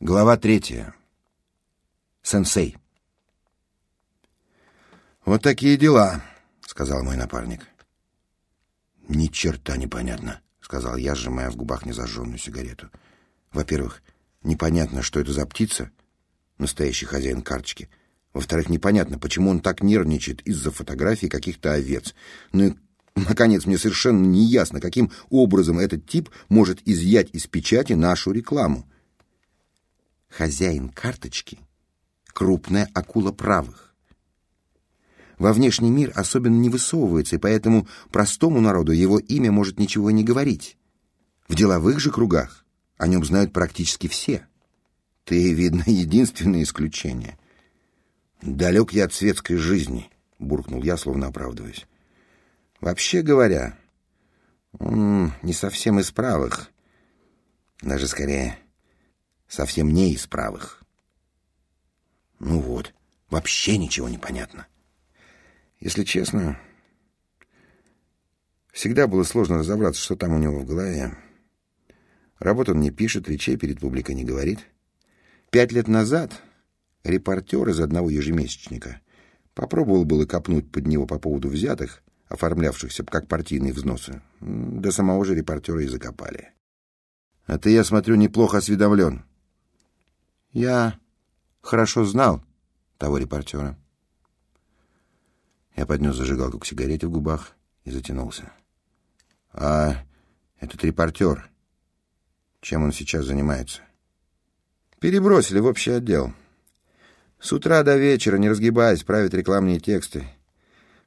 Глава третья. Сенсей. «Вот такие дела», — сказал мой напарник. «Ни черта непонятно», — сказал я, сжимая в губах незажженную сигарету. «Во-первых, непонятно, что это за птица, настоящий хозяин карточки. Во-вторых, непонятно, почему он так нервничает из-за фотографий каких-то овец. Ну и, наконец, мне совершенно не ясно, каким образом этот тип может изъять из печати нашу рекламу. Хозяин карточки — крупная акула правых. Во внешний мир особенно не высовывается, и поэтому простому народу его имя может ничего не говорить. В деловых же кругах о нем знают практически все. Ты, видно, единственное исключение. «Далек я от светской жизни», — буркнул я, словно оправдываясь. «Вообще говоря, он не совсем из правых, даже скорее совсем не из правых. Ну вот, вообще ничего не понятно. Если честно, всегда было сложно разобраться, что там у него в голове. Работу он не пишет, речей перед публикой не говорит. Пять лет назад репортер из одного ежемесячника попробовал было копнуть под него по поводу взятых, оформлявшихся как партийные взносы. До самого же репортера и закопали. А ты, я смотрю, неплохо осведомлен. Я хорошо знал того репортера. Я поднес зажигалку к сигарете в губах и затянулся. А этот репортер, чем он сейчас занимается? Перебросили в общий отдел. С утра до вечера, не разгибаясь, правит рекламные тексты.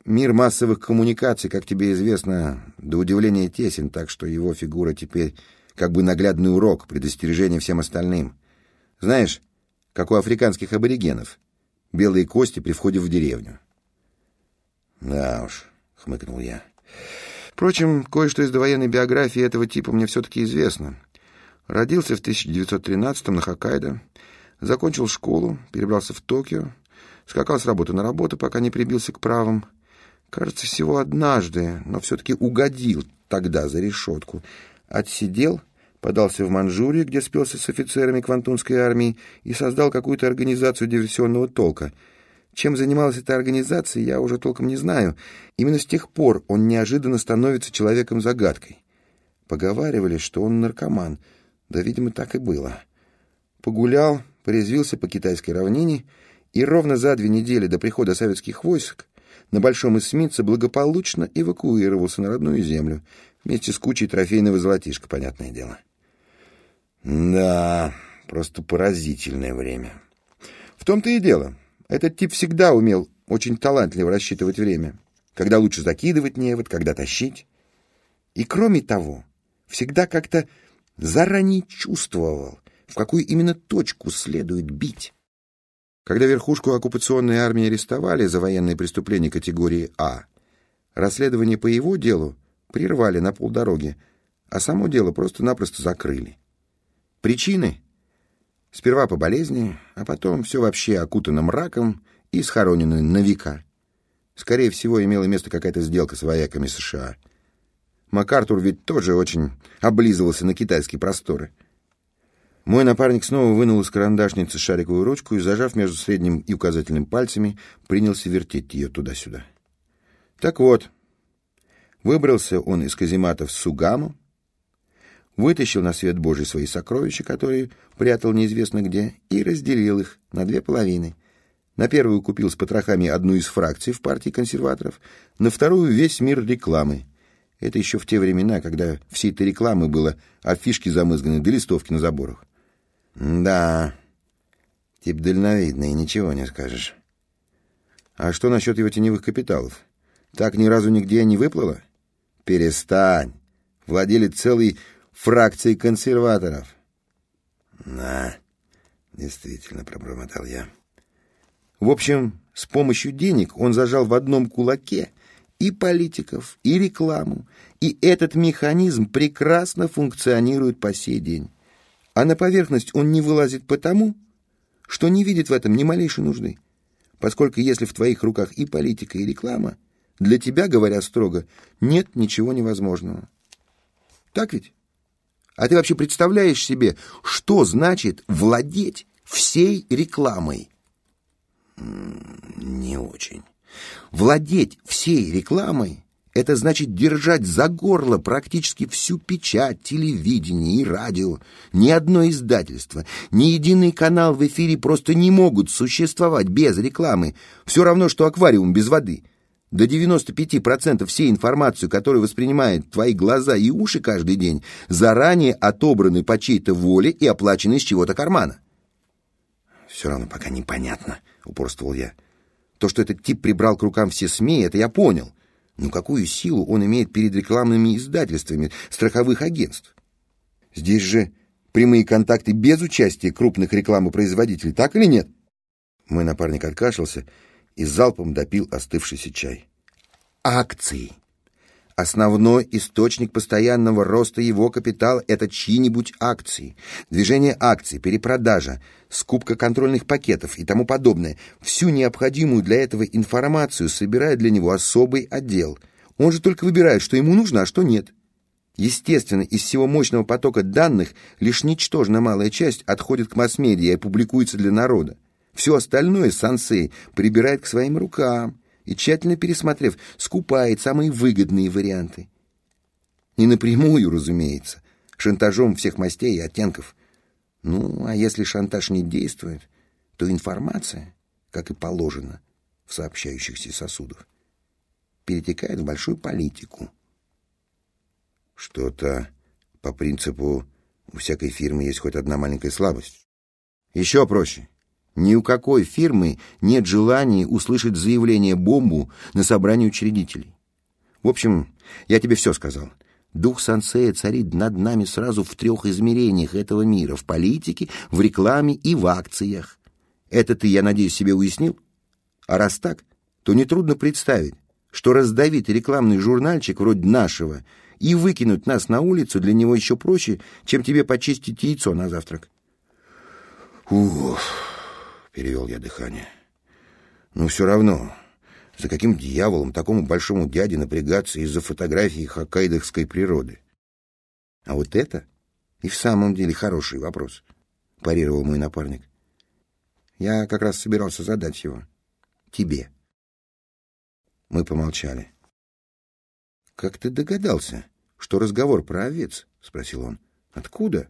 Мир массовых коммуникаций, как тебе известно, до удивления тесен, так что его фигура теперь как бы наглядный урок, предостережение всем остальным. Знаешь, как у африканских аборигенов. Белые кости при входе в деревню. Да уж, хмыкнул я. Впрочем, кое-что из довоенной биографии этого типа мне все-таки известно. Родился в 1913-м на Хоккайдо, закончил школу, перебрался в Токио, скакал с работы на работу, пока не прибился к правым. Кажется, всего однажды, но все-таки угодил тогда за решетку. Отсидел подался в Манчжурию, где спелся с офицерами Квантунской армии и создал какую-то организацию диверсионного толка. Чем занималась эта организация, я уже толком не знаю. Именно с тех пор он неожиданно становится человеком-загадкой. Поговаривали, что он наркоман. Да, видимо, так и было. Погулял, порезвился по китайской равнине, и ровно за две недели до прихода советских войск на Большом эсминце благополучно эвакуировался на родную землю, вместе с кучей трофейного золотишка, понятное дело. Да, просто поразительное время. В том-то и дело. Этот тип всегда умел очень талантливо рассчитывать время. Когда лучше закидывать невод, когда тащить. И кроме того, всегда как-то заранее чувствовал, в какую именно точку следует бить. Когда верхушку оккупационной армии арестовали за военные преступления категории А, расследование по его делу прервали на полдороги, а само дело просто-напросто закрыли. Причины? Сперва по болезни, а потом все вообще окутано мраком и схоронено на века. Скорее всего, имела место какая-то сделка с вояками США. МакАртур ведь тоже очень облизывался на китайские просторы. Мой напарник снова вынул из карандашницы шариковую ручку и, зажав между средним и указательным пальцами, принялся вертеть ее туда-сюда. Так вот, выбрался он из казематов Сугаму, вытащил на свет Божий свои сокровища, которые прятал неизвестно где, и разделил их на две половины. На первую купил с потрохами одну из фракций в партии консерваторов, на вторую — весь мир рекламы. Это еще в те времена, когда всей этой рекламы было афишки замызганы да листовки на заборах. Да, тип дальновидный, ничего не скажешь. А что насчет его теневых капиталов? Так ни разу нигде не выплыло? Перестань. Владелец целой фракции консерваторов. Да, действительно, пробормотал я. В общем, с помощью денег он зажал в одном кулаке и политиков, и рекламу, и этот механизм прекрасно функционирует по сей день. А на поверхность он не вылазит потому, что не видит в этом ни малейшей нужды. Поскольку если в твоих руках и политика, и реклама, для тебя, говоря строго, нет ничего невозможного. Так ведь? А ты вообще представляешь себе, что значит владеть всей рекламой? Не очень. Владеть всей рекламой — это значит держать за горло практически всю печать, телевидение и радио. Ни одно издательство, ни единый канал в эфире просто не могут существовать без рекламы. Все равно, что аквариум без воды. До 95% всей информации, которую воспринимают твои глаза и уши каждый день, заранее отобраны по чьей-то воле и оплачены из чего-то кармана. «Все равно пока непонятно», — упорствовал я. То, что этот тип прибрал к рукам все СМИ, это я понял. Но какую силу он имеет перед рекламными издательствами страховых агентств? Здесь же прямые контакты без участия крупных рекламопроизводителей, так или нет? Мой напарник откашлялся и залпом допил остывшийся чай. Акции. Основной источник постоянного роста его капитала – это чьи-нибудь акции. Движение акций, перепродажа, скупка контрольных пакетов и тому подобное. Всю необходимую для этого информацию собирает для него особый отдел. Он же только выбирает, что ему нужно, а что нет. Естественно, из всего мощного потока данных лишь ничтожно малая часть отходит к масс-медиа и публикуется для народа. Все остальное Сансей прибирает к своим рукам и, тщательно пересмотрев, скупает самые выгодные варианты. Не напрямую, разумеется, шантажом всех мастей и оттенков. Ну, а если шантаж не действует, то информация, как и положено в сообщающихся сосудах, перетекает в большую политику. Что-то по принципу у всякой фирмы есть хоть одна маленькая слабость. Еще проще. Ни у какой фирмы нет желания услышать заявление бомбу на собрании учредителей. В общем, я тебе все сказал. Дух Сансея царит над нами сразу в трех измерениях этого мира — в политике, в рекламе и в акциях. Это ты, я надеюсь, себе уяснил? А раз так, то нетрудно представить, что раздавить рекламный журнальчик вроде нашего и выкинуть нас на улицу для него еще проще, чем тебе почистить яйцо на завтрак. Ух... — перевел я дыхание. «Но все равно, за каким дьяволом такому большому дяде напрягаться из-за фотографии хоккайдовской природы?» «А вот это и в самом деле хороший вопрос», — парировал мой напарник. «Я как раз собирался задать его. Тебе». Мы помолчали. «Как ты догадался, что разговор про овец?» — спросил он. «Откуда?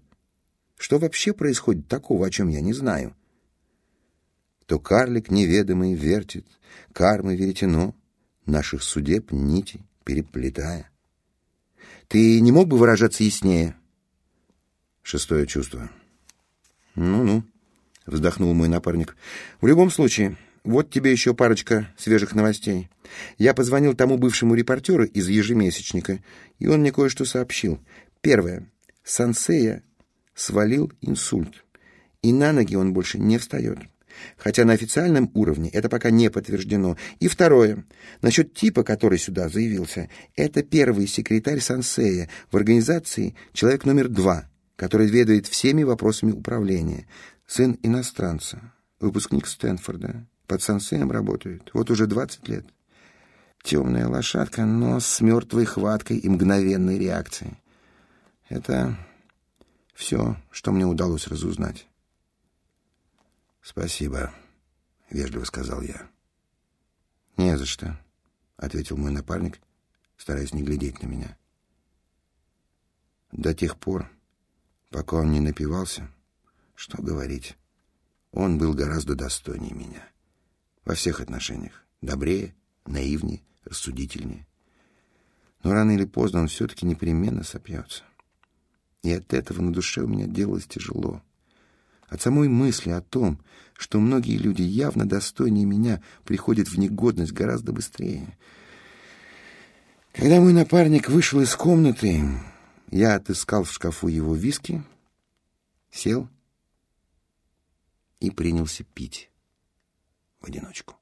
Что вообще происходит такого, о чем я не знаю?» То карлик неведомый вертит кармы веретено, наших судеб нити переплетая. Ты не мог бы выражаться яснее? Шестое чувство. Ну-ну, вздохнул мой напарник. В любом случае, вот тебе еще парочка свежих новостей. Я позвонил тому бывшему репортеру из ежемесячника, и он мне кое-что сообщил. Первое. Сансея свалил инсульт, и на ноги он больше не встает хотя на официальном уровне это пока не подтверждено. И второе. Насчет типа, который сюда заявился, это первый секретарь Сансея в организации человек номер два, который ведает всеми вопросами управления. Сын иностранца, выпускник Стэнфорда, под Сансеем работает, вот уже 20 лет. Темная лошадка, но с мертвой хваткой и мгновенной реакцией. Это все, что мне удалось разузнать. «Спасибо», — вежливо сказал я. «Не за что», — ответил мой напарник, стараясь не глядеть на меня. До тех пор, пока он не напивался, что говорить, он был гораздо достойнее меня. Во всех отношениях. Добрее, наивнее, рассудительнее. Но рано или поздно он все-таки непременно сопьется. И от этого на душе у меня делалось тяжело. От самой мысли о том, что многие люди явно достойнее меня приходят в негодность гораздо быстрее. Когда мой напарник вышел из комнаты, я отыскал в шкафу его виски, сел и принялся пить в одиночку.